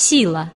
сила.